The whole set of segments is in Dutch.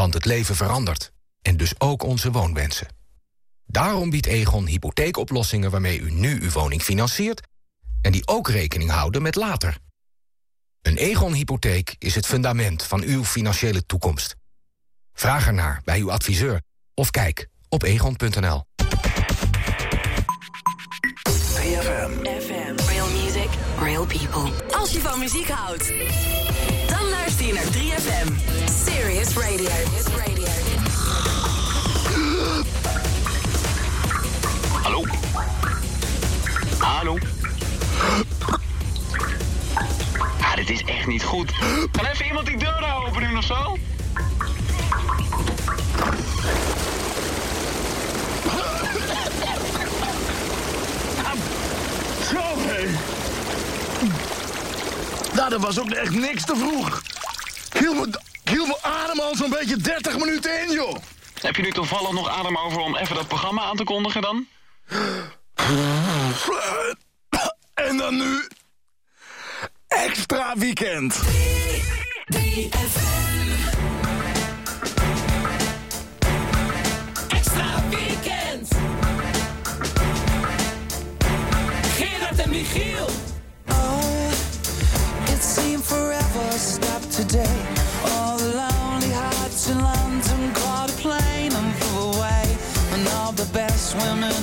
Want het leven verandert. En dus ook onze woonwensen. Daarom biedt Egon hypotheekoplossingen waarmee u nu uw woning financiert... en die ook rekening houden met later. Een Egon-hypotheek is het fundament van uw financiële toekomst. Vraag ernaar bij uw adviseur of kijk op egon.nl. 3FM. FM. Real music, real people. Als je van muziek houdt, luister je naar 3FM. Serious Radio. Hallo? Hallo? Ah, dit is echt niet goed. Kan even iemand die deur nou open doen of zo? Zo, hé. Nou, dat was ook echt niks te vroeg. Hield me, hield me adem al zo'n beetje 30 minuten in, joh. Heb je nu toevallig nog adem over om even dat programma aan te kondigen dan? En dan nu... Extra weekend. Extra weekend. Gerard en Michiel. Oh, it seemed forever stopped today.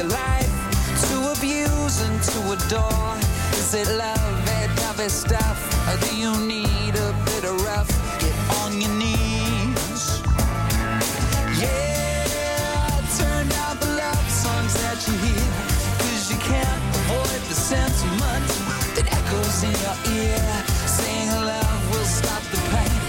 your life to abuse and to adore. Is it love, that heavy stuff, or do you need a bit of rough? Get on your knees. Yeah, turn down the love songs that you hear, 'cause you can't avoid the sentiment that echoes in your ear. Saying love will stop the pain,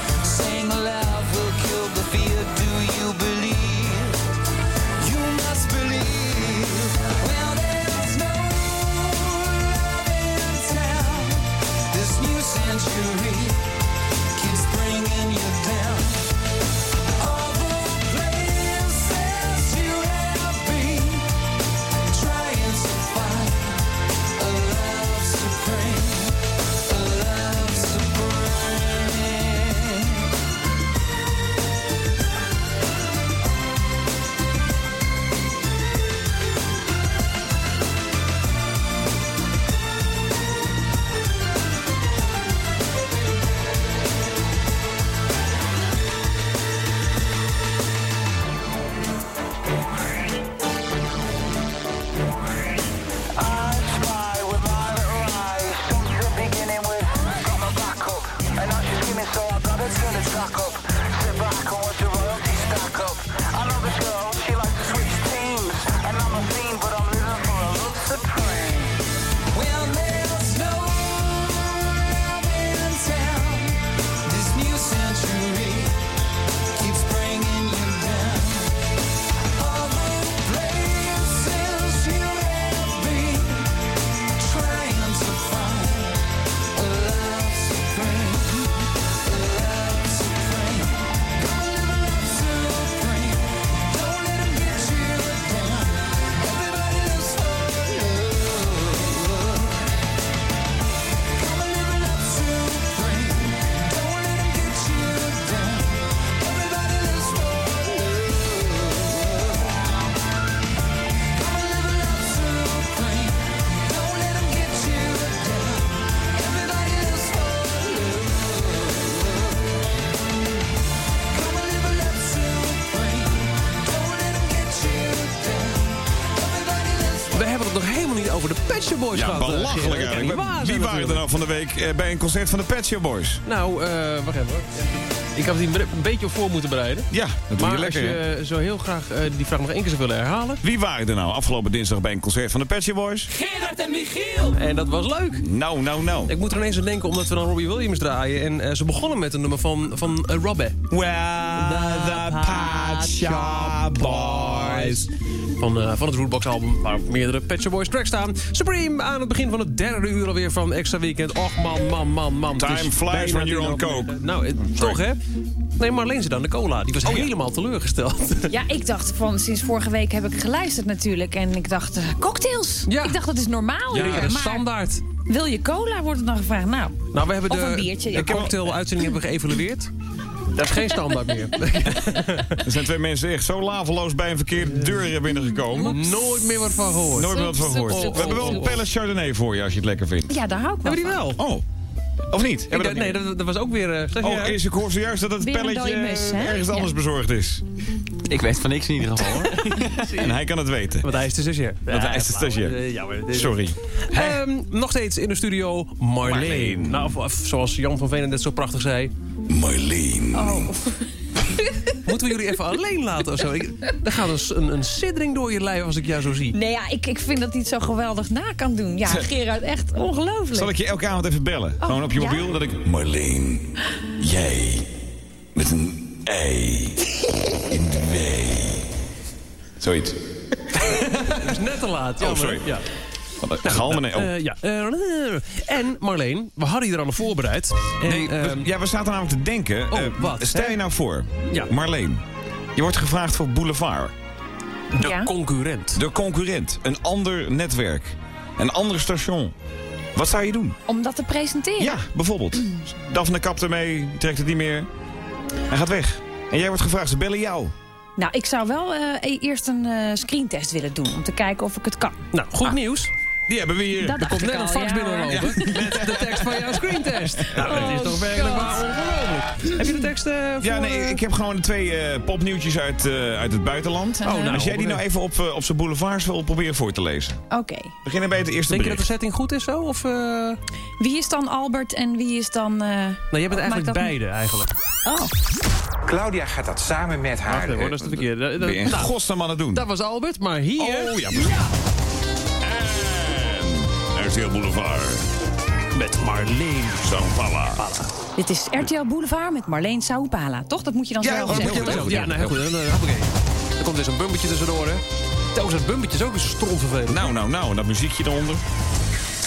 Boys Ja, gehad. eh, belachelijk eigenlijk. Wie waren er nou van de week eh, bij een concert van de Pet Shop Boys? Nou, eh wacht even hoor. Ik had die een beetje op voor moeten bereiden. Ja, dat doe Maar je als lekker. hè? je zo heel graag eh, die vraag nog één keer zou willen herhalen. Wie waren er nou afgelopen dinsdag bij een concert van de Pet Shop Boys? Gerard en Michiel. En dat was leuk. Nou, nou, nou. Ik moet er ineens aan denken omdat we dan Robbie Williams draaien. En ze begonnen met een nummer van, van uh, Robbe. Well, the Shop Boys. Van, eh, van het Rootbox album waar meerdere Pet Shop Boys tracks staan. Supreme aan het begin van het derde uur alweer van Extra Weekend. Och man, man, man, man. Het Time is flies when you're on coke. Nou, eh, toch hè? Nee, Marleen zit aan de cola. Die was Oh, helemaal teleurgesteld. Ja, ik dacht van sinds vorige week heb ik geluisterd natuurlijk. En ik dacht, eh, cocktails. Ja. Ik dacht dat is normaal. Ja, maar standaard. Wil je cola, wordt er dan gevraagd. Nou, Nou, we hebben Of de, een biertje, ja. de cocktail-uitzending hebben we geëvalueerd. Dat is geen standaard meer. Er zijn twee mensen echt zo laveloos bij een verkeerde deur binnengekomen. Nooit meer wat van gehoord. Nooit meer wat van gehoord. Oh, We hebben wel een Palace Chardonnay voor je als je het lekker vindt. ja, daar hou ik wel Hebben die van. wel? Oh, of niet? Ik dacht, nee, dat, dat was ook weer... eh, Oh, is, ik hoor zojuist dat het Weer pelletje ergens Ja. anders bezorgd is. Ik weet van niks in ieder geval hoor. En hij kan het weten. Want hij is de stagiair. Want hij is de stagiair. Eh, ja, maar dit- Sorry. Ehm, nog steeds in de studio Marleen. Marleen. Nou, of, of zoals Jan van Venen net zo prachtig zei. Marleen. Oh. Moeten we jullie even alleen laten of zo? Ik, er gaat een, s- een, een siddering door je lijf als ik jou zo zie. Nee, ja, ik, ik vind dat hij het zo geweldig na kan doen. Ja, Gerard, echt ongelooflijk. Zal ik je elke avond even bellen? Oh, Gewoon op je ja? mobiel? Dat ik... Marleen, jij met een ei in de wei. Zoiets. Dat is net te laat. Oh, sorry. Ja. Galmen, nee. Oh. Eh, ja. eh, en Marleen, we hadden je er al voorbereid. En, Nee, we, ehm, ja, we zaten namelijk te denken. Oh, eh, wat, Stel hè? je nou voor, Ja. Marleen. Je wordt gevraagd voor Boulevard. de Ja. concurrent. De concurrent. Een ander netwerk. Een ander station. Wat zou je doen? Om dat te presenteren? Ja, bijvoorbeeld. Daphne kapt ermee, trekt het niet meer. Hij gaat weg. En jij wordt gevraagd, ze bellen jou. Nou, ik zou wel eh, eerst een eh, screentest willen doen. Om te kijken of ik het kan. Nou, goed nieuws. Die hebben we hier. Dat Er komt net een al, fax ja. binnenlopen met de tekst van jouw screentest. Nou, dat is toch werkelijk waar ongelooflijk. Heb je de tekst eh, voor... Ja, nee, eh, ik heb gewoon de twee eh, popnieuwtjes uit, eh, uit het buitenland. Oh, nou, Als jij die nou even op, op zijn boulevards wil proberen voor te lezen. Oké. Beginnen bij het eerste Denk je dat de setting goed is zo? Of, eh... Nou, Wie is dan Albert en wie is dan... eh, jij bent eigenlijk dat beide eigenlijk. Oh, Claudia gaat dat samen met haar... Wacht hoor, dat is de verkeerde. Dat- Ben je in nou, godsnaam aan het doen? dat was Albert, maar hier... Oh ja. RTL Boulevard. Met Marleen. Zampala. dit is RTL Boulevard met Marleen Saupala. Toch? Dat moet je dan Ja, zelf dat moet zeggen. je Ja, wel ja, nee, heel goed. Dan, dan, hoppakee. Er komt weer zo'n bumpertje tussendoor, hè. Telkens dat bumpertje is ook een strontvervelend. Nou, nou, nou. En dat muziekje eronder.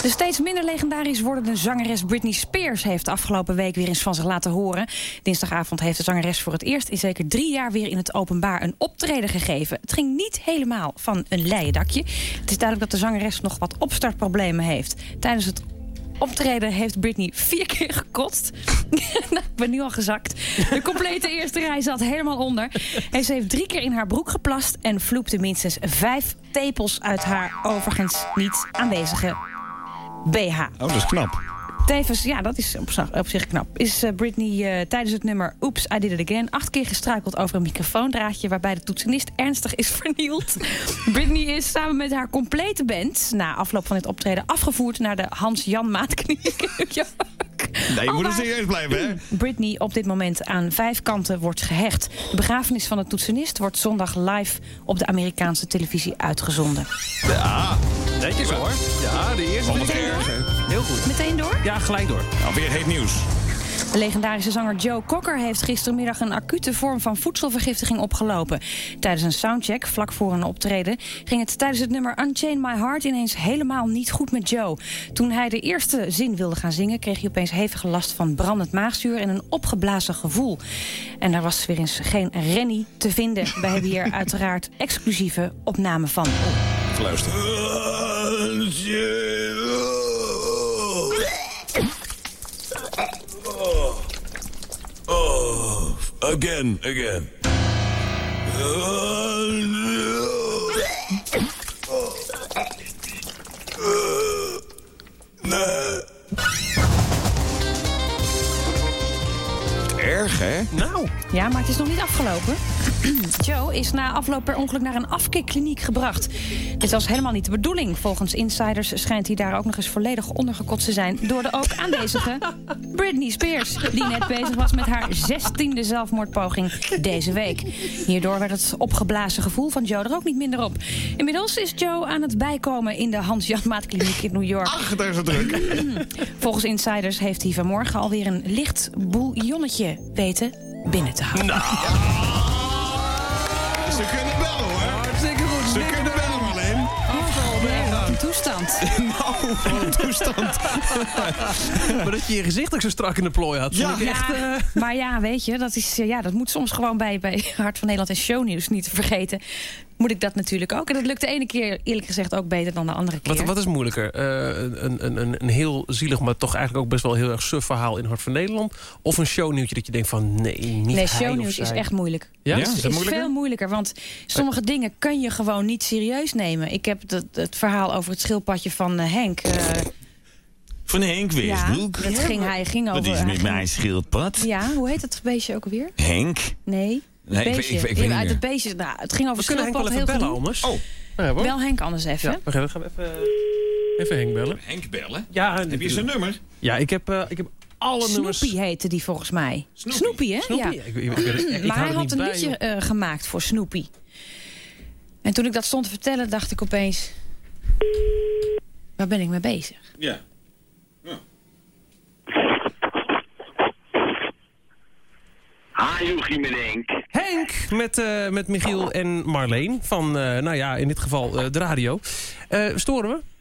De steeds minder legendarisch wordende zangeres Britney Spears... heeft afgelopen week weer eens van zich laten horen. Dinsdagavond heeft de zangeres voor het eerst in zeker drie jaar... weer in het openbaar een optreden gegeven. Het ging niet helemaal van een leien dakje. Het is duidelijk dat de zangeres nog wat opstartproblemen heeft. Tijdens het optreden heeft Britney vier keer gekotst. nou, ik ben nu al gezakt. De complete eerste rij zat helemaal onder. En ze heeft drie keer in haar broek geplast... en vloepte minstens vijf tepels uit haar overigens niet aanwezige BH. Oh, dat is knap. Tevens, ja, dat is op, op zich knap. Is eh, Britney eh, tijdens het nummer Oops, I Did It Again... acht keer gestruikeld over een microfoondraadje... waarbij de toetsenist ernstig is vernield. Britney is samen met haar complete band... na afloop van dit optreden afgevoerd naar de Hans-Jan Maatkliniek. Nee, je moet er serieus blijven, hè? Britney op dit moment aan vijf kanten wordt gehecht. De begrafenis van de toetsenist wordt zondag live... op de Amerikaanse televisie uitgezonden. Ja. Netjes hoor. Ja, de eerste. Keer. Heel goed. Meteen door? Ja, gelijk door. Nou, weer heet nieuws. De legendarische zanger Joe Cocker heeft gistermiddag een acute vorm van voedselvergiftiging opgelopen. Tijdens een soundcheck, vlak voor een optreden, ging het tijdens het nummer Unchain My Heart ineens helemaal niet goed met Joe. Toen hij de eerste zin wilde gaan zingen, kreeg hij opeens hevige last van brandend maagzuur en een opgeblazen gevoel. En daar was weer eens geen rennie te vinden. We hebben hier uiteraard exclusieve opname van. Geluister. Oh, again, again. Erg, hè? Nou, Ja, maar het is nog niet afgelopen. Joe is na afloop per ongeluk naar een afkikkliniek gebracht. Dit was helemaal niet de bedoeling. Volgens insiders schijnt hij daar ook nog eens volledig ondergekotst te zijn... door de ook aanwezige Britney Spears... die net bezig was met haar zestiende zelfmoordpoging deze week. Hierdoor werd het opgeblazen gevoel van Joe er ook niet minder op. Inmiddels is Joe aan het bijkomen in de Hans-Jan Maatkliniek in New York. Ach, daar is het druk. Volgens insiders heeft hij vanmorgen alweer een licht bouillonnetje weten binnen te houden. Nou. Ze kunnen bellen hoor. Hartstikke goed. Ze kunnen bellen alleen. Nee, wat een toestand. Nou, wat een toestand. maar dat je je gezicht ook zo strak in de plooi had. Ja. echt, eh, maar ja, weet je, dat, is, eh, ja, dat moet soms gewoon bij, bij Hart van Nederland en Shownieuws niet te vergeten. Moet ik dat natuurlijk ook. En dat lukt de ene keer eerlijk gezegd ook beter dan de andere keer. wat, wat is moeilijker? Eh, een, een, een, een heel zielig, maar toch eigenlijk ook best wel heel erg suf verhaal in Hart van Nederland? Of een shownieuwtje dat je denkt van nee, niet nee, shownieuws is echt moeilijk. Ja? Ja? Is Is dat dat is moeilijker? veel moeilijker, want sommige dingen kan je gewoon niet serieus nemen. Ik heb het, het verhaal over het schildpadje van eh, Henk. eh, Van Henk ja, Westbroek. dat ging, hij ging Wat over... is hij met mijn schildpad? Ja, hoe heet dat beestje ook alweer? Henk? Nee, Nee, ik beestje. ik weet- ik weet Ja, niet uit het meer. beestje. Nou, het ging over We kunnen Henk wel even heel bellen anders. Oh, Ja. Bel Henk anders even. Ja, even, gaan we even, even Henk bellen. Henk bellen? Ja, Heb je zijn nummer? Ja, ik heb, eh, ik heb alle nummers... Snoopy heette die volgens mij. Snoopy. Snoopy, hè? Snoopy? Ja. Ik, ik, ik, ik, ik- ik maar hij er had een bij, liedje eh, gemaakt voor Snoopy. En toen ik dat stond te vertellen, dacht ik opeens... Waar ben ik mee bezig? Ja. Ha, Joachim en Henk. Henk met, eh, met Michiel en Marleen van, eh, nou ja, in dit geval eh, de radio. Storen we?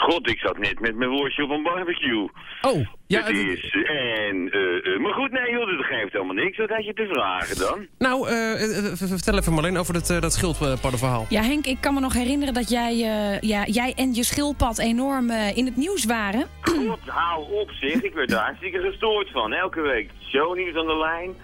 God, ik zat net met mijn worstje op een barbecue. Oh, ja. het is, en, eh, eh, maar goed, nee joh, dat geeft helemaal niks. Wat had je te vragen dan? Nou, eh, vertel even Marleen over dat, uh, dat schildpaddenverhaal. Ja, Henk, ik kan me nog herinneren dat jij, eh, ja, jij en je schildpad enorm in het nieuws waren. God, hou op zeg, ik werd er hartstikke gestoord van. Elke week shownieuws aan de lijn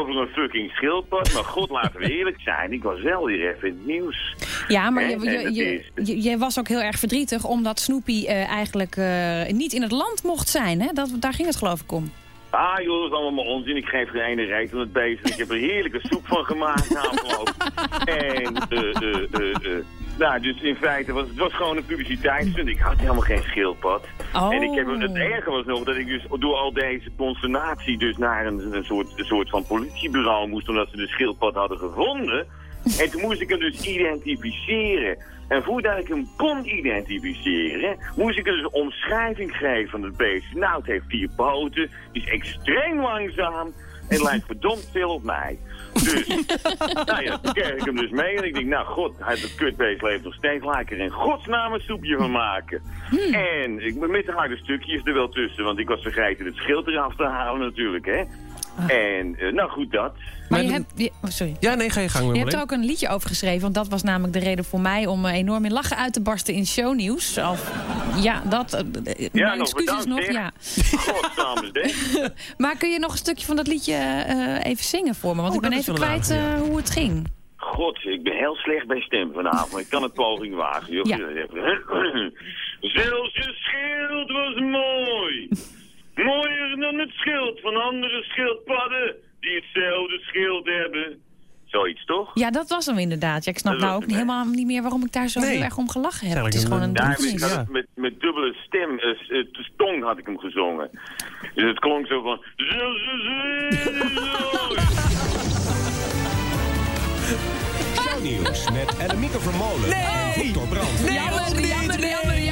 over een fucking schildpad. Maar god, laten we eerlijk zijn, ik was wel weer even in het nieuws. Ja, maar je, je, je, was ook heel erg verdrietig omdat Snoopy eh, eigenlijk eh, niet in het land mocht zijn. Hè? Dat, daar ging het geloof ik om. Ah joh, dat is allemaal maar onzin. Ik geef geen ene reet aan het beest. Ik heb er heerlijke soep van gemaakt na afloop. En, eh, eh, eh, eh. Nou, dus in feite was het was gewoon een publiciteitsstunt. Ik had helemaal geen schildpad. Oh. En ik heb, het erge was nog dat ik dus door al deze consternatie dus naar een, een, soort, een soort van politiebureau moest, omdat ze de schildpad hadden gevonden. En toen moest ik hem dus identificeren. En voordat ik hem kon identificeren, moest ik dus een omschrijving geven van het beest. Nou, het heeft vier poten, is extreem langzaam en lijkt verdomd veel op mij. Dus, nou ja, toen kreeg ik hem dus mee en ik denk, nou god, hij het kutbeest leeft nog steeds, laat ik er in godsnaam een soepje van maken. En ik, met de harde stukjes er wel tussen, want ik was vergeten het schild eraf te halen natuurlijk, hè. En, eh, nou goed, dat. Maar je hebt, je- oh, sorry. Ja, nee, ga je gang Je hebt er ook een liedje over geschreven, want dat was namelijk de reden voor mij om eh, enorm in lachen uit te barsten in shownieuws. Of, ja, dat. eh, Ja, mijn nog excuses bedankt, nog. zeg. Ja. Zeg. Maar kun je nog een stukje van dat liedje eh, even zingen voor me? Want Oh, ik ben even kwijt eh, hoe het ging. God, ik ben heel slecht bij stem vanavond. Ik kan het poging wagen. joh. Ja. Zelfs je schild was mooi. Mooier dan het schild van andere schildpadden die hetzelfde schild hebben. Zoiets toch? Ja, dat was hem inderdaad. Ja, ik snap Dat nou ook niet helemaal niet meer waarom ik daar zo Nee. heel erg om gelachen heb. Het is gewoon een had Ja. het met, met dubbele stem, eh, eh, de stong had ik hem gezongen. Dus het klonk zo van... Shownieuws met Annemieke Vermolen en Victor Brandt. Jammer, jammer, jammer, jammer,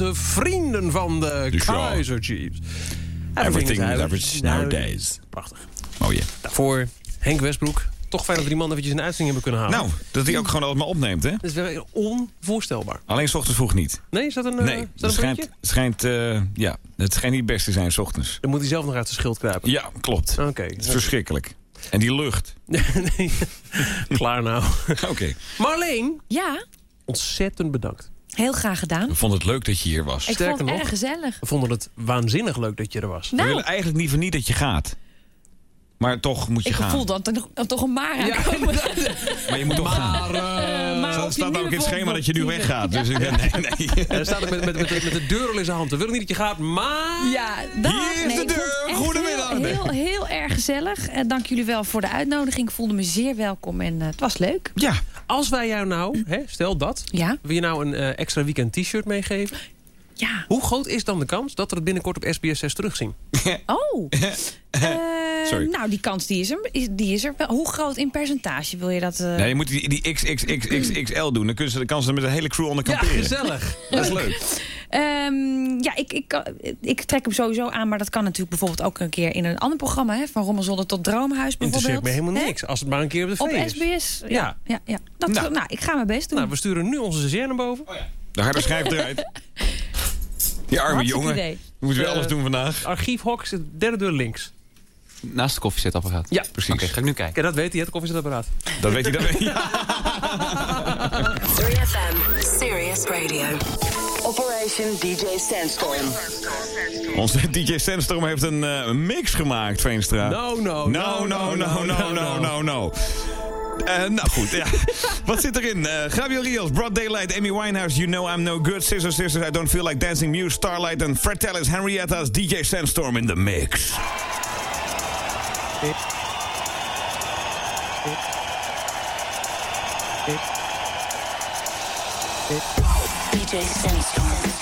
onze vrienden van de, De. Kaiser Chiefs. Everything is average nowadays. Prachtig. Oh ja. Daarvoor Henk Westbroek. Toch fijn dat we die man eventjes in de uitzending hebben kunnen halen. Nou, dat hij ook gewoon altijd maar opneemt, hè? Dat is wel onvoorstelbaar. Alleen 's ochtends vroeg niet. Nee, is dat een, eh, Nee, is het dat een schijnt, puntje? het schijnt, eh, ja, het schijnt niet best te zijn 's ochtends. Dan moet hij zelf nog uit zijn schild kruipen. Ja, klopt. Oké. Het is verschrikkelijk. En die lucht. nee. Klaar nou. Oké. Marleen, Ja, ontzettend bedankt. Heel graag gedaan. We vonden het leuk dat je hier was. Ik Sterker vond het nog. erg gezellig. We vonden het waanzinnig leuk dat je er was. We Nou, willen eigenlijk liever niet dat je gaat. Maar toch moet je ik gaan. voel dan toch, toch een maar aankomen. Maar je moet toch gaan. maar Er of staat ook in het schema dat je nu weggaat. Dus ik, nee, nee. Hij staat ook met, met, met, met de deur al in zijn hand. We willen niet dat je gaat, maar... Ja, dag. Hier is Nee, de ik deur. Goedemiddag. Heel, heel, heel erg gezellig. Eh, dank jullie wel voor de uitnodiging. Ik voelde me zeer welkom en eh, het was leuk. Ja, Als wij jou nou, hè, stel dat, Ja? wil je nou een eh, extra weekend t-shirt meegeven? Ja. Hoe groot is dan de kans dat we het binnenkort op SBS 6 terugzien? Oh. Eh, Sorry. nou, die kans die is, er, is- die is er. wel. Hoe groot in percentage wil je dat? eh? nee, je moet die, die XXXXXL doen. Dan kunnen ze de kans met de hele crew onder kamperen. gezellig. Dat is leuk. Ehm, ja, ik, ik, ik trek hem sowieso aan, maar dat kan natuurlijk bijvoorbeeld ook een keer in een ander programma. Hè, van Rommelzolder tot Droomhuis bijvoorbeeld. Interesseert me helemaal niks. Als het maar een keer op de Op V is. SBS. Ja. Ja. ja. ja, Dat, Nou. nou. ik ga mijn best doen. Nou, we sturen nu onze stagiair naar boven. De harde schijf eruit. Die arme Hartstikke jongen. idee. Moet weer alles doen vandaag. Archiefhok is de derde deur links. Naast de koffiezetapparaat. Ja, Precies. Oké, ga ik nu kijken. Kijk, dat weet hij, het koffiezetapparaat. Dat weet hij. Dat weet hij. Ja. 3FM, Serious Radio. Operation DJ Sandstorm. Onze DJ Sandstorm heeft een eh, mix gemaakt, Veenstra. No, no, No, no, no, no, no, no, no. Eh, nou goed, ja. Wat zit erin? Eh Gabriel Rios, Broad Daylight, Amy Winehouse, You Know I'm No Good, Scissor Sisters, I Don't Feel Like Dancing, Muse, Starlight en Fred Tellis, Henrietta's DJ Sandstorm in the mix. DJ Sandstorm.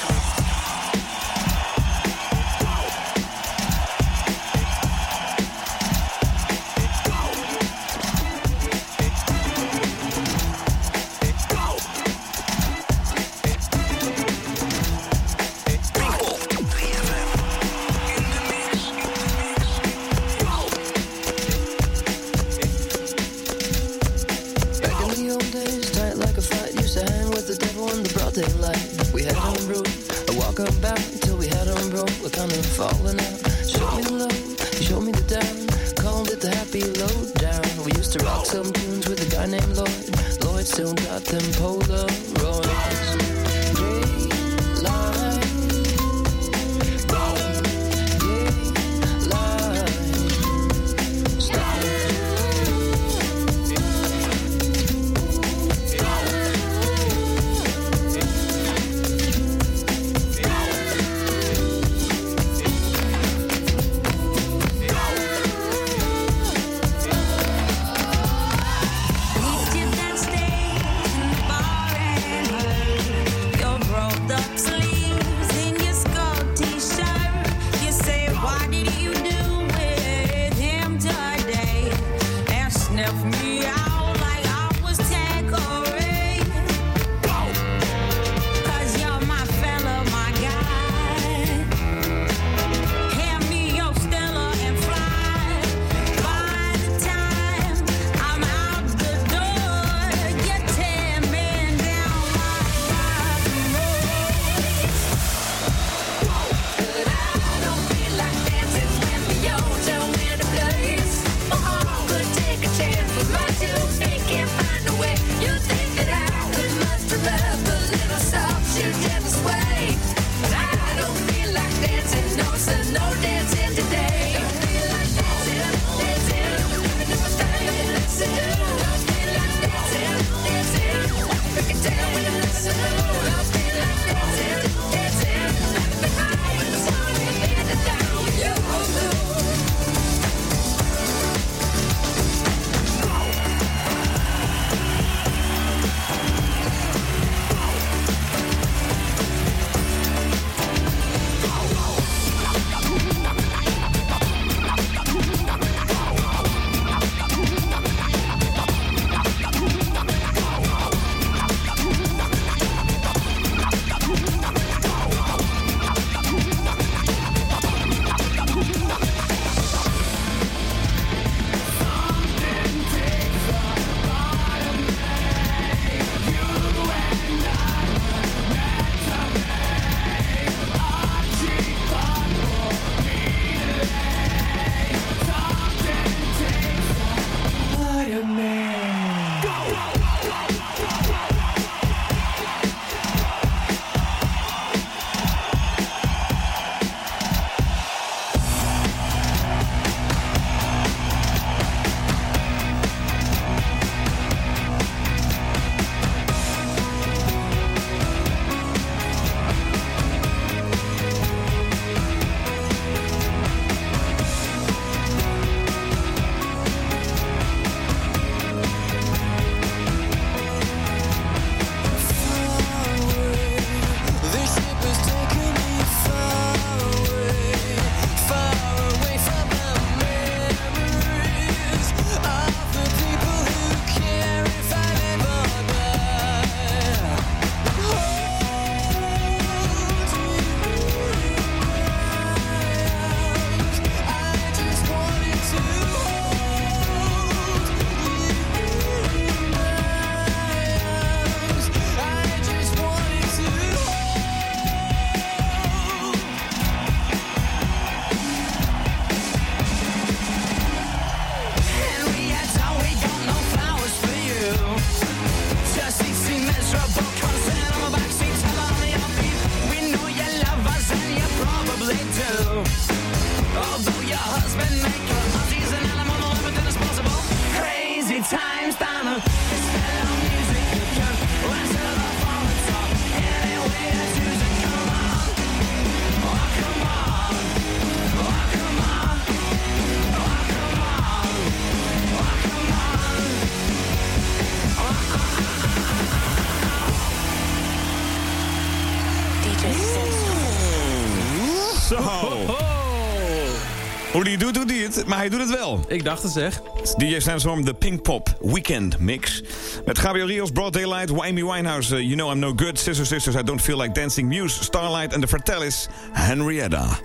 Het. Maar hij doet het wel. Ik dacht het zeg. DJ Sandstorm, de Pink Pop Weekend Mix. Met Gabriel Rios, Broad Daylight, Amy Winehouse, uh, You Know I'm No Good, Sister Sisters, I Don't Feel Like Dancing, Muse, Starlight en de Fratellis, Henrietta.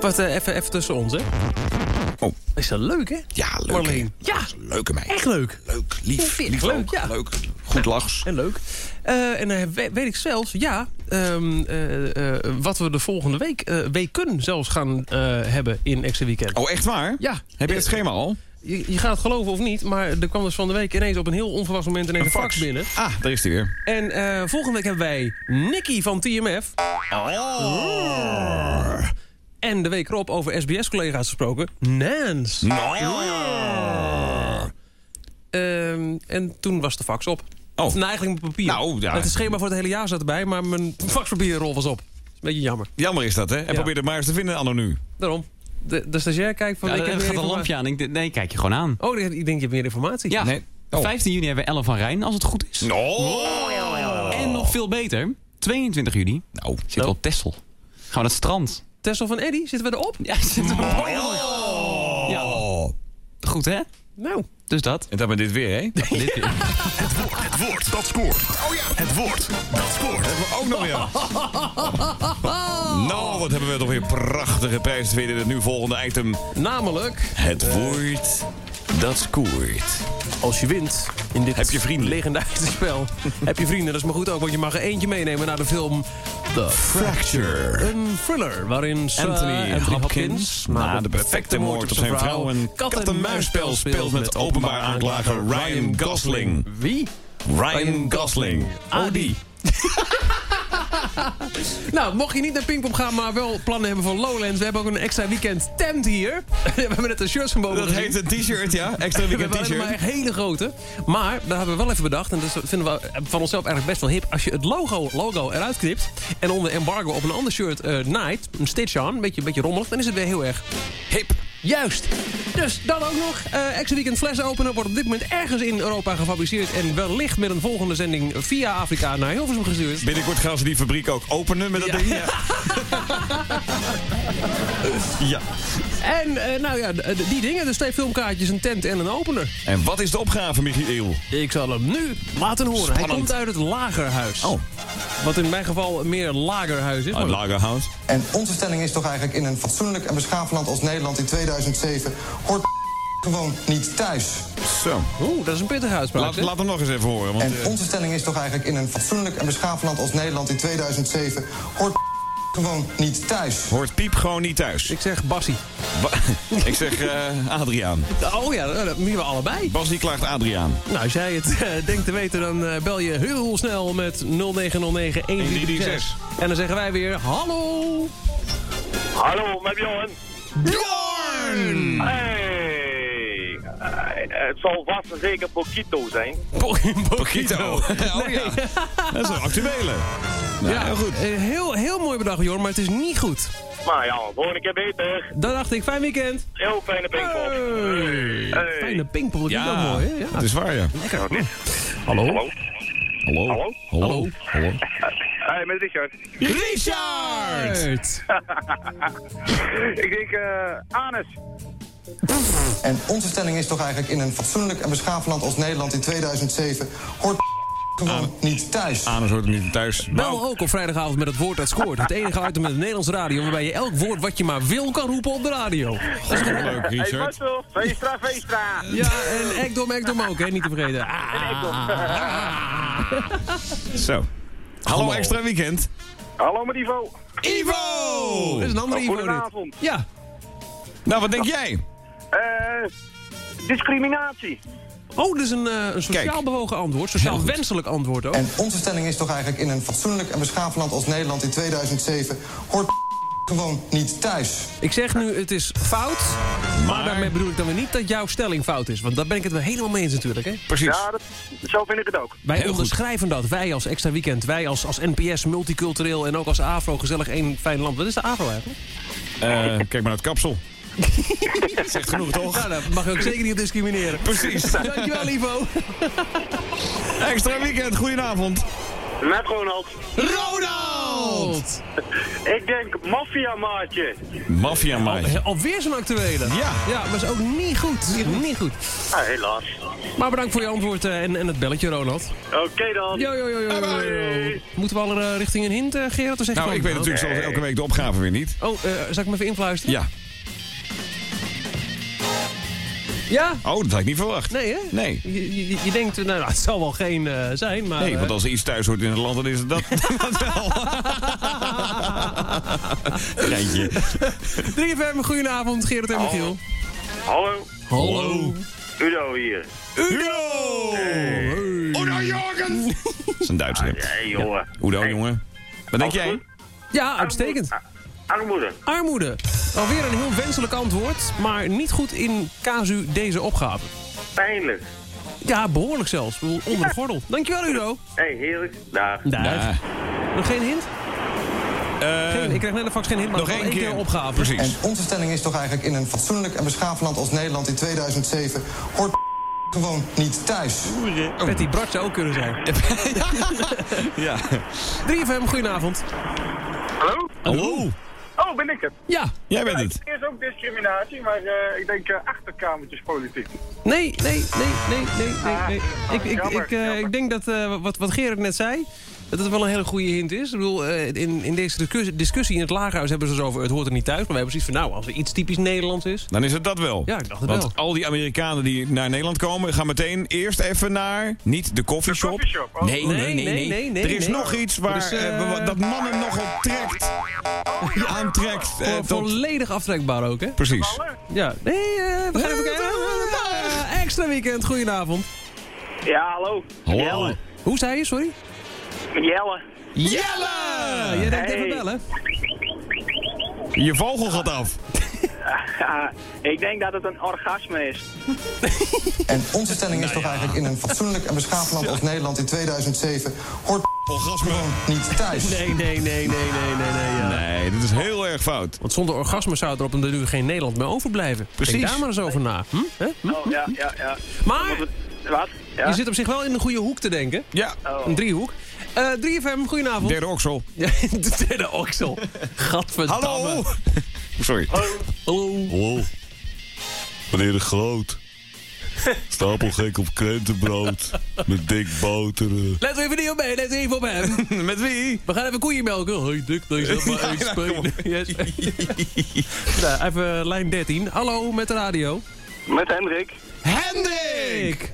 Wat, eh, even, even tussen ons, hè? Oh. Is dat leuk, hè? Ja, leuk. Marleen. Ja. Leuke meid. Echt leuk. Leuk, lief. Ja, lief leuk, ja. Leuk. Goed lachs. En leuk. Eh, en dan weet, weet ik zelfs, ja, ehm, eh, eh, wat we de volgende week, weken zelfs gaan hebben in Extra Weekend. Oh, echt waar? Ja. Heb je het schema al? Je, je gaat het geloven of niet, maar er kwam dus van de week ineens op een heel onverwacht moment ineens een, fax. binnen. Ah, daar is hij weer. En volgende week hebben wij Nicky van TMF. Oh. En de week erop over SBS-collega's gesproken, Nance. Ehm, en toen was de fax op. Oh. Nou, eigenlijk mijn papier. Nou, ja. Het schema voor het hele jaar zat erbij, maar mijn faxpapierrol was op. Dat is een beetje jammer. Jammer is dat, hè? En Ja. probeer het maar eens te vinden, anno nu. Daarom. De, de stagiair kijkt van... Ja, ik er heb gaat een lampje aan. Ik nee, kijk je gewoon aan. Oh, ik denk je hebt meer informatie. Ja. Nee. Oh. 15 juni hebben we Ellen van Rijn, als het goed is. Oh. En nog veel beter, 22 juni Nou, zitten we op Texel. Gaan we naar het strand. Tessel van Eddy, zitten we erop? Ja, zitten we Ja. Goed, hè? Nou. Dus dat. En dan met dit weer, hè? Dit weer. Het woord, het woord, dat scoort. Oh ja. Het woord, dat scoort. Hebben we ook nog, ja. nou, wat hebben we toch weer prachtige prijzen vinden in het nu volgende item. Namelijk, Het woord dat scoort. als je wint in dit Heb je vrienden? legendarische spel... heb je vrienden, dat is maar goed ook, want je mag er eentje meenemen naar de film The Fracture. Een thriller waarin Sir Anthony Hopkins na de perfecte moord op zijn vrouw... een kat-en-muisspel speelt met openbaar aanklager Ryan Gosling. Wie? Ryan Gosling. Oh, die. nou, mocht je niet naar Pinkpop gaan, maar wel plannen hebben voor Lowlands... we hebben ook een extra weekend tent hier. we hebben net een shirts van boven Dat gezien. heet een t-shirt, ja. Extra We weekend hebben maar t-shirt. echt hele grote. Maar, daar hebben we wel even bedacht... en dat vinden we van onszelf eigenlijk best wel hip... als je het logo, logo eruit knipt... en onder embargo op een ander shirt eh naait... een stitch aan, een beetje, een beetje rommelig... dan is het weer heel erg Hip. Juist. Dus dan ook nog. extra weekend fles openen wordt op dit moment ergens in Europa gefabriceerd... en wellicht met een volgende zending via Afrika naar Hilversum gestuurd. Binnenkort gaan ze die fabriek ook openen met dat Ja. ding. Ja. ja. En eh, nou ja, die dingen, dus twee filmkaartjes, een tent en een opener. En wat is de opgave, Michiel? Ik zal hem nu laten horen. Hij komt uit het lagerhuis. Oh. Wat in mijn geval meer lagerhuis is. Uit Lagerhout. En onze stelling is toch eigenlijk in een fatsoenlijk en beschaafd land als Nederland in 2007 hoort gewoon niet thuis. Zo. Oeh, dat is een pittige uitspraak. Laat hem nog eens even horen. Want, En eh, onze stelling is toch eigenlijk in een fatsoenlijk en beschaafd land als Nederland in 2007 hoort gewoon niet thuis. hoort Piep gewoon niet thuis. Ik zeg Bassie. Ba- ik zeg eh, Adriaan. Oh ja, dat moeten we allebei. Bas die klaagt Adriaan. Nou, als jij het eh, denkt te weten, dan eh, bel je heel snel met 0909 1336. En dan zeggen wij weer hallo. Hallo, met Johan. Bjorn! Hey. Eh, het zal vast en zeker Poquito zijn. Poquito. oh ja. Dat is een actuele. Nou, Ja, heel goed. eh, Heel, heel mooi bedacht, Jorn, maar het is niet goed. Maar ja, volgende keer beter. Dat dacht ik. Fijn weekend. Heel fijne pingpong. Hey. Hey. Fijne pingpong, dat Ja, ook mooi, hè? Ja. het is waar, ja. Lekker. Hallo. Hallo? Hallo. Hallo? Hallo. Hallo. Hey, met Richard. Richard! Ik denk eh Anus. En onze stelling is toch eigenlijk in een fatsoenlijk en beschaafd land als Nederland in 2007 hoort gewoon niet thuis. Anus hoort hem niet thuis. Bel ook op vrijdagavond met het woord dat scoort. Het enige item met de Nederlandse radio... waarbij je elk woord wat je maar wil kan roepen op de radio. Dat is gewoon Leuk, Hey, Richard. Marcel. Veestra, Veestra. Ja, en Ekdom, Ekdom ook, hè? Niet te vergeten. Ah. Zo. Hallo, Hallo. extra weekend. Hallo met Ivo. Ivo! Dat is een andere Oh, Ivo dit. goedenavond. Ja. Nou, wat denk jij? Eh, discriminatie. Oh, dat is een, eh, een sociaal Kijk. bewogen antwoord. Sociaal wenselijk antwoord ook. En onze stelling is toch eigenlijk in een fatsoenlijk en beschaafd land als Nederland in 2007 hoort gewoon niet thuis. Ik zeg nu, het is fout. Maar, Maar- daarmee bedoel ik dan weer niet dat jouw stelling fout is. Want daar ben ik het wel helemaal mee eens natuurlijk, hè? Precies. Ja, dat, zo vind ik het ook. Wij Heel onderschrijven dat. Wij als Extra Weekend. Wij als, als NPS multicultureel en ook als AVRO gezellig één fijn land. Wat is de AVRO eigenlijk? Eh, kijk maar naar het kapsel. Zegt genoeg, toch? Ja, daar mag je ook zeker niet op discrimineren. Precies. Dankjewel, Ivo. Extra weekend, goedenavond. Met Ronald. Ronald! Ik denk maffiamaatje. Maffiamaatje. Al, alweer zo'n actuele. Ja. Ja, maar is ook niet goed. Niet goed. Ah, helaas. Maar bedankt voor je antwoord eh, en, en het belletje, Ronald. Oké dan. Jo, jo, jo, jo. Moeten we al eh, richting een hint, eh, Gerard? Of zeg Nou, ik weet natuurlijk zoals elke week de opgave weer niet. Oh, eh, zal ik hem even influisteren? Ja. Ja? Oh, dat had ik niet verwacht. Nee, hè? Nee. Je, je, je denkt, eh, nou, het zal wel geen eh, zijn, maar... Nee, eh, want als er iets thuis hoort in het land, dan is het dat. dat wel. Geintje. 3FM, goedenavond, Gerard en Michiel. Hallo. Hallo. Udo hier. Udo! Udo Jorgen! Dat is een Duitser. Hey, jongen. Udo, jongen. Wat denk jij? Ja, uitstekend. Armoede. Armoede. Alweer een heel wenselijk antwoord, maar niet goed in casu deze opgave. Pijnlijk. Ja, behoorlijk zelfs. Onder de gordel. Dankjewel, Udo. hey, heerlijk. Dag. Dag. Nog geen hint? Geen, ik krijg net vast geen hint, maar nog één keer. keer opgave. Precies. En onze stelling is toch eigenlijk in een fatsoenlijk en beschaafd land als Nederland in 2007 hoort gewoon niet thuis. Patty Bart zou ook kunnen zijn. ja. 3FM, goedenavond. Hallo? Hallo. Oh, ben ik het? Ja. Jij bent het. Er is ook discriminatie, maar eh, ik denk uh, achterkamertjespolitiek. Nee, nee, nee, nee, nee, nee. nee. Ah, ik, ik, ik, eh, ik denk dat eh, wat, wat Gerard net zei... dat het wel een hele goede hint is. Ik bedoel, eh, in, in deze discussie, in het lagerhuis hebben ze het over... het hoort er niet thuis, maar we hebben zoiets van... nou, als er iets typisch Nederlands is... Dan is het dat wel. Ja, ik dacht het Want wel. al die Amerikanen die naar Nederland komen... gaan meteen eerst even naar... niet de coffeeshop, oh. nee, nee, nee, nee, nee, nee, Er is nee. nog iets waar eh, wa- dat mannen nogal trekt. aantrekt. eh, tot- Volledig aftrekbaar ook, hè? Precies. Ja. Nee, eh, we gaan even kijken. Extra weekend, goedenavond. Ja, hallo. Hallo. Hoe zei je, sorry? Jelle. Jelle! Jij denkt Hey. even bellen. Je vogel gaat af. ik denk dat het een orgasme is. En onze stelling is toch eigenlijk in een fatsoenlijk en beschaafd land als Nederland in 2007 hoort Orgasme. niet thuis. Nee, nee, nee, nee, nee, nee, nee. ja. Nee, dit is heel erg fout. Want zonder orgasme zou er op een duur geen Nederland meer overblijven. Precies. Denk daar maar eens over na. Hm? Hè? Hm? Oh, ja, ja, ja. Maar Wat? Ja? je zit op zich wel in een goede hoek te denken. Ja. Oh. Een driehoek. Eh 3FM, goedenavond. Derde oksel. Ja, de derde oksel. Gadverdamme. Hallo. Sorry. Hallo. Hallo. Meneer de Groot. Stapelgek op krentenbrood. Met dik boteren. Let even niet op mij, let even op hem. Met wie? We gaan even koeien melken. Hoi Dick, deze is maar één ja, spelen. Yes. nou, even lijn 13. Hallo, met de radio. Met Hendrik. Hendrik!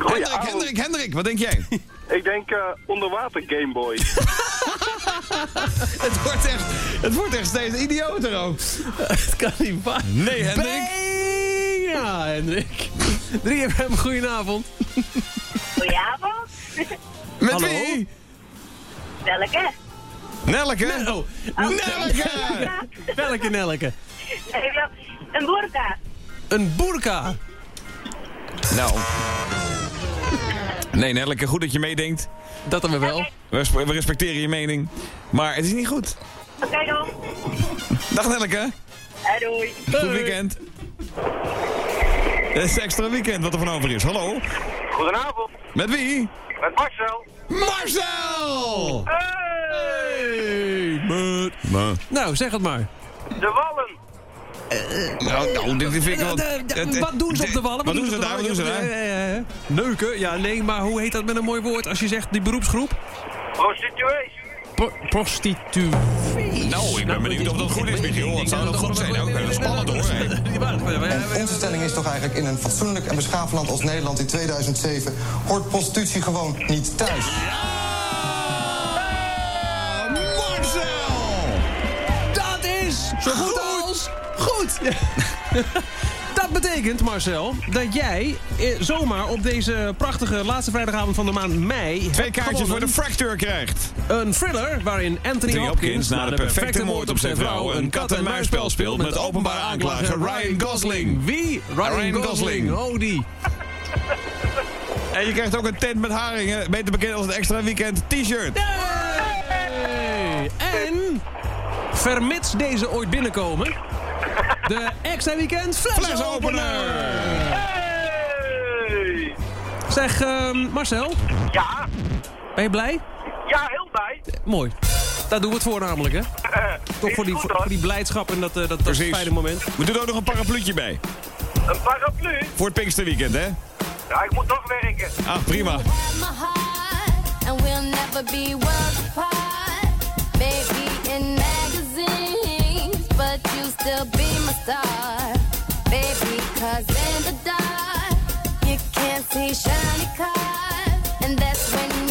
Goeie Hendrik, avond. Hendrik, Hendrik, wat denk jij? Ik denk eh, onderwater Gameboy. het, wordt echt, het wordt echt steeds idioter ook. Het kan niet waar. Nee, Hendrik. Ja, Hendrik. 3FM, goedenavond. Goedenavond. Met Hallo? wie? Welke? Nelke. Nello. Nelke. Welke Nelke? Een burka. Een burka. Nou. Nee, Nelke, goed dat je meedenkt. Dat hebben we wel. We, respe- we respecteren je mening. Maar het is niet goed. Oké dan. Dag Nelke. Hey, doei. Goed weekend. Het is extra weekend wat er van over is. Hallo. Goedenavond. Met wie? Met Marcel. Marcel! Hey, met. Nou, zeg het maar. De Wallen. Nou, nou, dit vind ik wel... Wat doen ze op de wallen? Wat doen ze daar? Wat doen ze daar? Neuken? Ja, nee, maar hoe heet dat met een mooi woord als je zegt die beroepsgroep? Prostituees. Pro prostituee. Nou, ik ben benieuwd of dat goed is, Michiel. Wat zou dat goed zijn? Ook heel spannend hoor. En onze stelling is toch eigenlijk in een fatsoenlijk en beschaafd land als Nederland in 2007 hoort prostitutie gewoon niet thuis. Marcel! Dat is zo goed als goed. Dat betekent, Marcel, dat jij eh, zomaar op deze prachtige laatste vrijdagavond van de maand mei... Twee kaartjes voor de Fracture krijgt. Een thriller waarin Anthony Hopkins... Hopkins na de perfecte moord op zijn vrouw... een kat-en-muisspel speelt met openbaar aanklager Ryan Gosling. Wie? Ryan, Ryan Gosling. Oh, die. En je krijgt ook een tent met haringen. Beter bekend als het extra weekend t-shirt. En, vermits deze ooit binnenkomen de extra weekend flesopener. Hey! Zeg, ehm, Marcel. Ja? Ben je blij? Ja, heel blij. Mooi. Daar doen we het voor namelijk, hè? Uh, Toch voor die, voor die blijdschap en dat, eh, dat, dat fijne moment. We doen ook nog een parapluutje bij. Een paraplu? Voor het Pinksterweekend, hè? Ja, ik moet toch werken. Ah, prima. Baby but you still be my star. Baby, cause in the dark, you can't see shiny cars, and that's when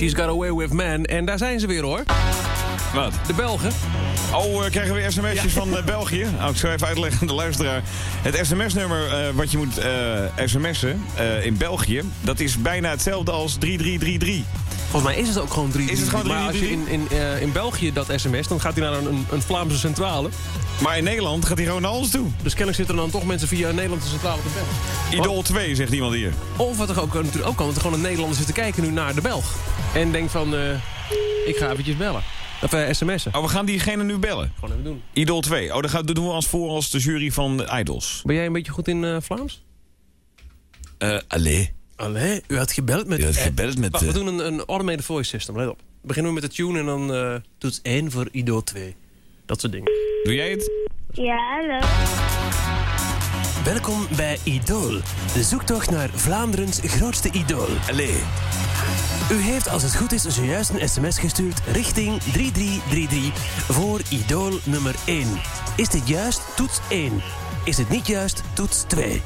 She's got away with man. En daar zijn ze weer hoor. Wat? De Belgen. Oh, eh, krijgen we weer sms'jes van eh, België? Nou, ik zal even uitleggen aan de luisteraar. Het sms-nummer eh, wat je moet sms'en in België... dat is bijna hetzelfde als 3333. Volgens mij is het ook gewoon 3 Is het gewoon Maar als je in, in, in België dat sms, dan gaat hij naar een, een Vlaamse centrale. Maar in Nederland gaat hij gewoon naar ons toe. Dus kennelijk zitten er dan toch mensen via een Nederlandse centrale te bellen. Idol 2, zegt iemand hier. Of wat er ook, natuurlijk ook kan, dat er gewoon een Nederlander zit te kijken nu naar de Belg. En denkt van, eh, ik ga eventjes bellen. Of eh, sms'en. Oh, we gaan diegene nu bellen. Gewoon even doen. Idol 2. Oh, dan gaan- dat doen we als voor als de jury van Idols. Ben jij een beetje goed in eh, Vlaams? Eh, allee. Allee, u had gebeld met... U had gebeld met, Wacht, we doen een, een automated voice system, let op. Beginnen we met de tune en dan eh toets 1 voor Idol 2. Dat soort dingen. Doe jij het? Ja, hallo. Welkom bij Idol, de zoektocht naar Vlaanderens grootste idool. Allee. U heeft als het goed is zojuist een sms gestuurd richting 3333 voor idool nummer 1. Is dit juist? Toets 1. Is het niet juist? Toets 2.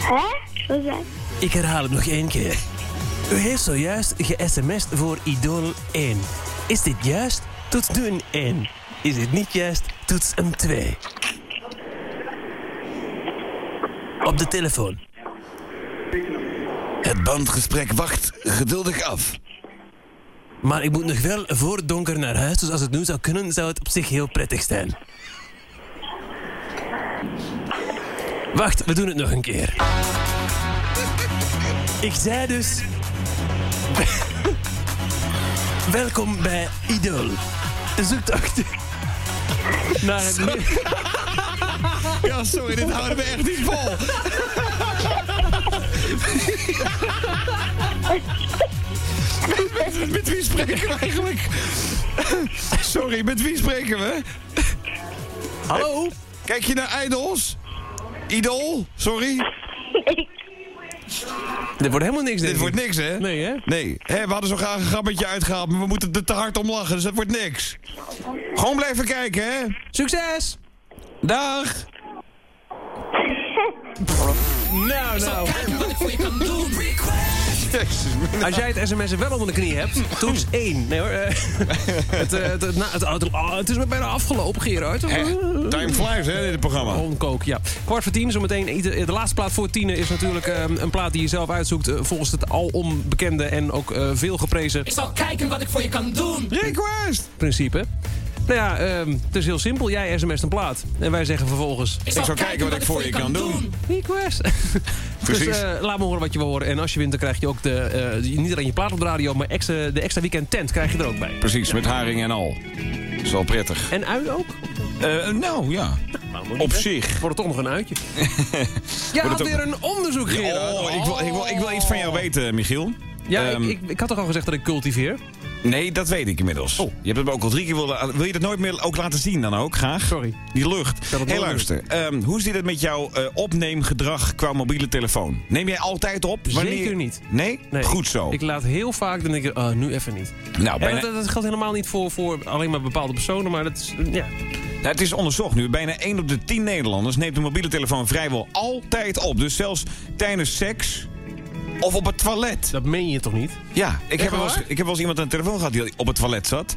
Hè? Wat Ik herhaal het nog één keer. U heeft zojuist ge-sms'd voor idool 1. Is dit juist? Toets nu een 1. Is het niet juist? Toets een 2. Op de telefoon. Het bandgesprek wacht geduldig af. Maar ik moet nog wel voor het donker naar huis, dus als het nu zou kunnen, zou het op zich heel prettig zijn. Wacht, we doen het nog een keer. Ik zei dus... Welkom bij Idol. De zoektocht naar het... le- Ja, sorry, dit houden we echt niet vol. met, met wie spreken we eigenlijk? Sorry, met wie spreken we? Hallo? Kijk je naar Idols? Idol? Sorry? Dit wordt helemaal niks, Dit wordt niks, hè? Nee, hè? Nee. Hè, we hadden zo graag een grappetje uitgehaald, maar we moeten er te hard om lachen, dus dat wordt niks. Gewoon blijven kijken, hè? Succes! Dag! Nou, nou. Als jij het sms'en wel onder de knie hebt, toets 1. Nee hoor. eh, het, eh, het, nou, het, het, oh, het is me bijna afgelopen, Gerard. Time flies, hè, in het programma. Onkook, ja. Kwart voor tien, zometeen. De laatste plaat voor tien is natuurlijk eh, een plaat die je zelf uitzoekt. eh, volgens het alom bekende en ook eh, veel geprezen Ik zal kijken wat ik voor je kan doen. Request! principe. Nou ja, ehm, het is heel simpel. Jij sms't een plaat. En wij zeggen vervolgens... Ik zal kijken wat ik voor je kan doen. Request. Precies. Dus eh, laat me horen wat je wil horen. En als je wint, dan krijg je ook de, eh, niet alleen je plaat op de radio... maar extra, de extra weekend tent krijg je er ook bij. Precies, met haring en al. Dat is wel prettig. En ui ook? Eh, nou, ja. Op zich. Wordt het toch nog een uitje. ja, ook- weer een onderzoek, Gerard. Oh, ik wil, ik, wil, ik wil iets van jou weten, Michiel. Ja, Ehm, ik, ik, ik had toch al gezegd dat ik cultiveer? Nee, dat weet ik inmiddels. Oh. Je hebt het me ook al drie keer willen... Wil je dat nooit meer ook laten zien dan ook, graag? Sorry. Die lucht. Hé, nooit luister. ehm, hoe zit het met jouw eh, opneemgedrag qua mobiele telefoon? Neem jij altijd op? Zeker niet. Nee? Nee, Goed zo. Ik laat heel vaak, dan denk ik, oh, nu even niet. Nou, bijna- dat, dat geldt helemaal niet voor, voor alleen maar bepaalde personen, maar dat is, ja. Nou, het is onderzocht nu. Bijna 1 op de 10 Nederlanders neemt de mobiele telefoon vrijwel altijd op. Dus zelfs tijdens seks of op het toilet. Dat meen je toch niet? Ja, ik heb, wel eens, ik heb wel eens iemand aan de telefoon gehad die op het toilet zat.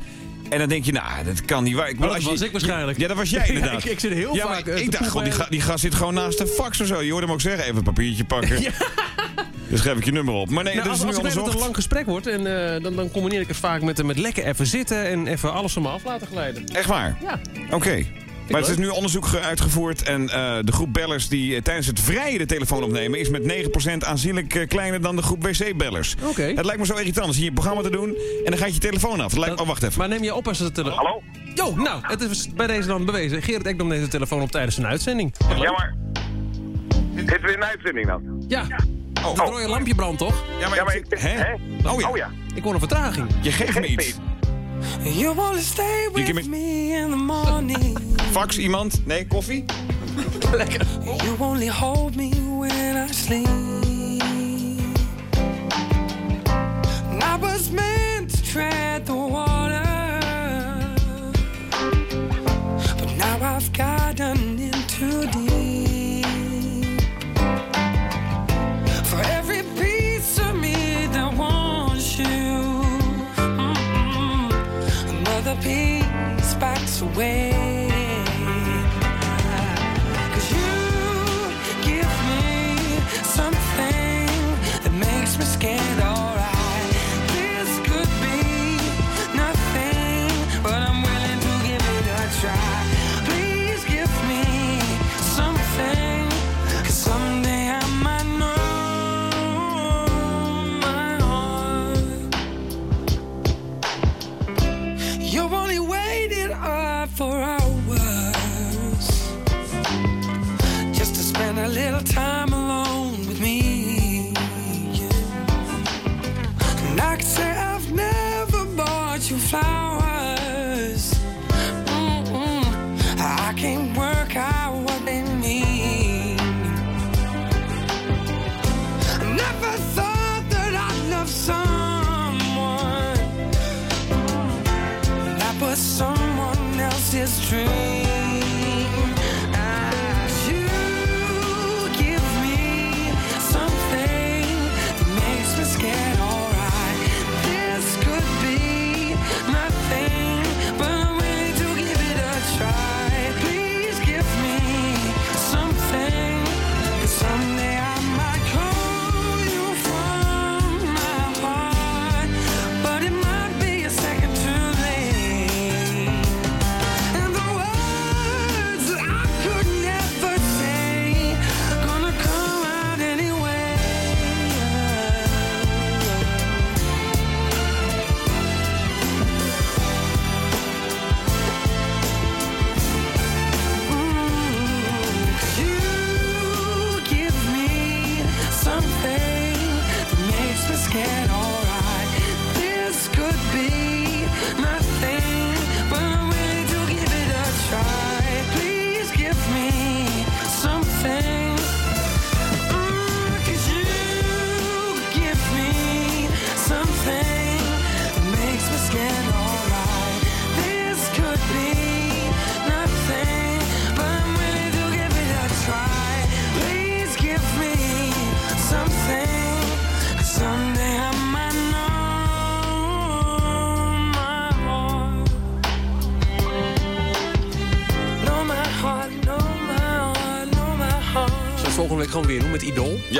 En dan denk je, nou, dat kan niet waar. Ik, Maar dat als je- was ik waarschijnlijk. Ja, dat was jij Ja, inderdaad. ik- ik zit heel ja, vaak, eh, ik dacht gewoon, die, ga- die gast zit gewoon naast de fax of zo. Je hoorde hem ook zeggen, even een papiertje pakken. Dan schrijf ik je nummer op. Maar nee, Nou, dat als is als nu dat het een lang gesprek wordt, en, eh, dan, dan combineer ik het vaak met, met lekker even zitten en even alles van me af laten glijden. Echt waar? Ja. Oké. Maar het is nu onderzoek ge- uitgevoerd en eh, de groep bellers die eh, tijdens het vrije de telefoon opnemen... is met 9% aanzienlijk eh, kleiner dan de groep wc-bellers. Oké. Het lijkt me zo irritant als je je programma te doen en dan gaat je telefoon af. Het lijkt, oh, wacht even. Maar neem je op als het... Tele- Hallo? Jo, nou, het is bij deze dan bewezen. Gerrit Ek nam deze telefoon op tijdens een uitzending. Ja, maar... Zitten we in de uitzending dan? Ja. Oh, Het rode lampje brandt toch? Ja, maar, Ja, maar ik- ik... hè? Hè? Oh ja. Oh ja. Ik hoor een vertraging. Je geeft me iets. You wanna stay with me- me in the morning. Fax iemand? Nee, koffie? Lekker. You only hold me when I sleep. And I was meant to tread the water. But now I've gotten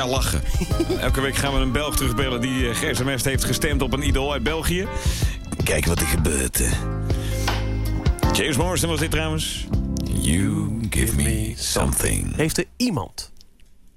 Lachen. Elke week gaan we een Belg terugbellen die eh, GSMS heeft gestemd op een idool uit België. Kijk wat er gebeurt. James Morrison was dit trouwens. You give me something. Heeft er iemand,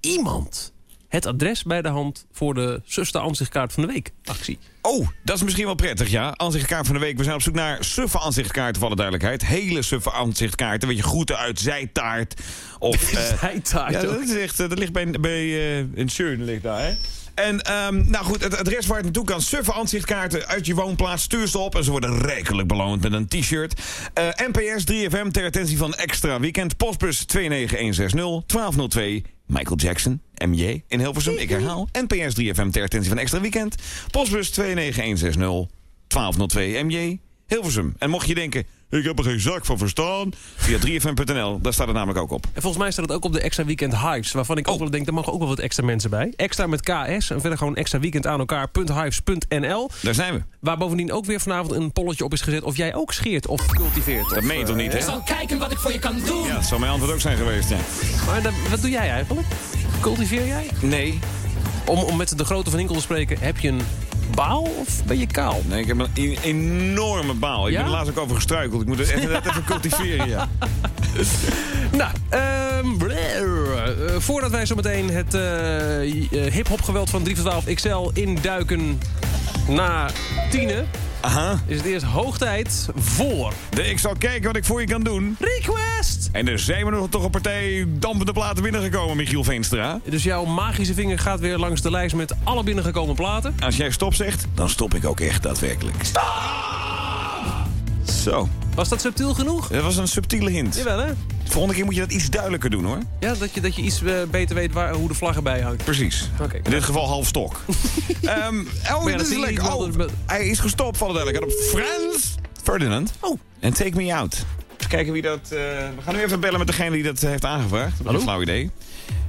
iemand, het adres bij de hand voor de zuster aanzichtkaart van de week actie? Oh, dat is misschien wel prettig, ja. Aanzichtkaart van de week. We zijn op zoek naar suffe aanzichtkaarten, voor de duidelijkheid. Hele suffe aanzichtkaarten. Weet je, groeten uit zijtaart. Of, eh, Zijtaart Ja, dat, is echt, eh, dat ligt bij, bij eh in Schön, ligt daar, hè. En, ehm, nou goed, het adres waar het naartoe kan. Suffe aanzichtkaarten uit je woonplaats. Stuur ze op en ze worden rijkelijk beloond met een t-shirt. Eh, NPS 3FM ter attentie van Extra Weekend. Postbus 29160 1202. Michael Jackson, MJ, in Hilversum. Ik herhaal. NPS 3FM ter attentie van Extra Weekend. Postbus 29160 1202 MJ, Hilversum. En mocht je denken, ik heb er geen zak van verstaan... via 3fm.nl, daar staat het namelijk ook op. En volgens mij staat het ook op de extra weekend Hives. Waarvan ik ook wel denk, daar mogen ook wel wat extra mensen bij. Extra met KS en verder gewoon extra weekend aan elkaar.hives.nl. Daar zijn we. Waar bovendien ook weer vanavond een polletje op is gezet of jij ook scheert of cultiveert. Dat of, meen je toch eh, niet, hè? Ik zal kijken wat ik voor je kan doen. Ja, dat zou mijn antwoord ook zijn geweest, ja. Maar dan- wat doe jij eigenlijk? Cultiveer jij? Nee. Om, om met de grote van Inkel te spreken, heb je een baal of ben je kaal? Nee, ik heb een e- enorme baal. Ik Ja? ben er laatst ook over gestruikeld. Ik moet het inderdaad even cultiveren, ja. Nou, ehm, eh, voordat wij zo meteen het eh, eh, hip-hop geweld van 3 voor 12 XL induiken na tienen, Aha. is het eerst hoog tijd voor. De ik zal kijken wat ik voor je kan doen. Request! En er zijn we nog toch een partij dampende platen binnengekomen, Michiel Veenstra. Dus jouw magische vinger gaat weer langs de lijst met alle binnengekomen platen. Als jij stop zegt, dan stop ik ook echt daadwerkelijk. Zo. Was dat subtiel genoeg? Dat was een subtiele hint. Jawel, hè? De volgende keer moet je dat iets duidelijker doen, hoor. Ja, dat je, dat je iets eh, beter weet waar, hoe de vlag erbij hangt. Precies. Oké. In dit geval half stok. Ehm oh, ja, dit is lekker. Oh, dat hij is gestopt, van de duidelijkheid. Op Frans Ferdinand. Oh. En Take Me Out. Even kijken wie dat... eh, we gaan nu even bellen met degene die dat heeft aangevraagd. Dat is een flauw idee.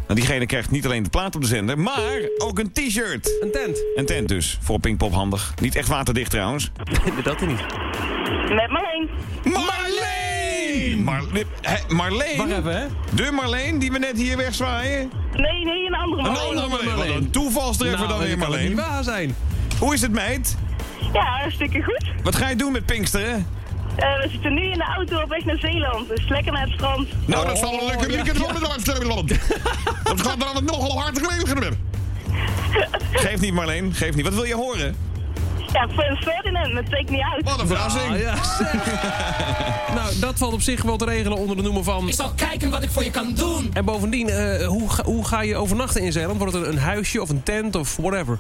Want diegene krijgt niet alleen de plaat op de zender, maar ook een t-shirt. Een tent. Een tent dus, voor Pinkpop handig. Niet echt waterdicht trouwens. Nee, dat er niet. Met Marleen. Marleen! Marleen! Marleen? Wacht even, hè? De Marleen die we net hier wegzwaaien? Nee, nee, een andere Een Marleen. andere Marleen. Wat een toevalstreffer Nou, dan weer dat kan Marleen. niet waar zijn. Hoe is het meid? Ja, hartstikke goed. Wat ga je doen met Pinksteren? Eh, we zitten nu in de auto op weg naar Zeeland. Dus lekker naar het strand. Nou, dat zal een lekker weekend worden. Dat gaat dan nogal hard gelegen. Geef niet Marleen, geef niet. Wat wil je horen? Ja, Ferdinand met Take Me Out. Wat een verrassing. Ah, ja. nou, dat valt op zich wel te regelen onder de noemer van... Ik zal kijken wat ik voor je kan doen. En bovendien, eh, hoe, ga, hoe ga je overnachten in Zeeland? Wordt het een, huisje of een tent of whatever?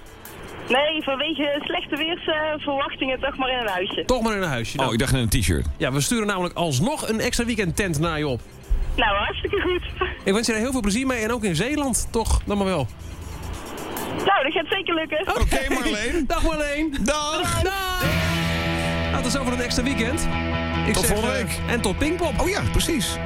Nee, vanwege slechte weersverwachtingen toch maar in een huisje. Toch maar in een huisje. Nou, Oh, ik dacht in een t-shirt. Ja, we sturen namelijk alsnog een extra weekend tent naar je op. Nou, hartstikke goed. Ik wens je er heel veel plezier mee en ook in Zeeland, toch? Dan maar wel. Nou, dat gaat zeker lukken. Oké Marleen. Dag Marleen. Dag. Dag. Nou, tot zover een extra weekend. Ik Tot zeg, volgende eh, week. en tot Pinkpop. Oh ja, precies.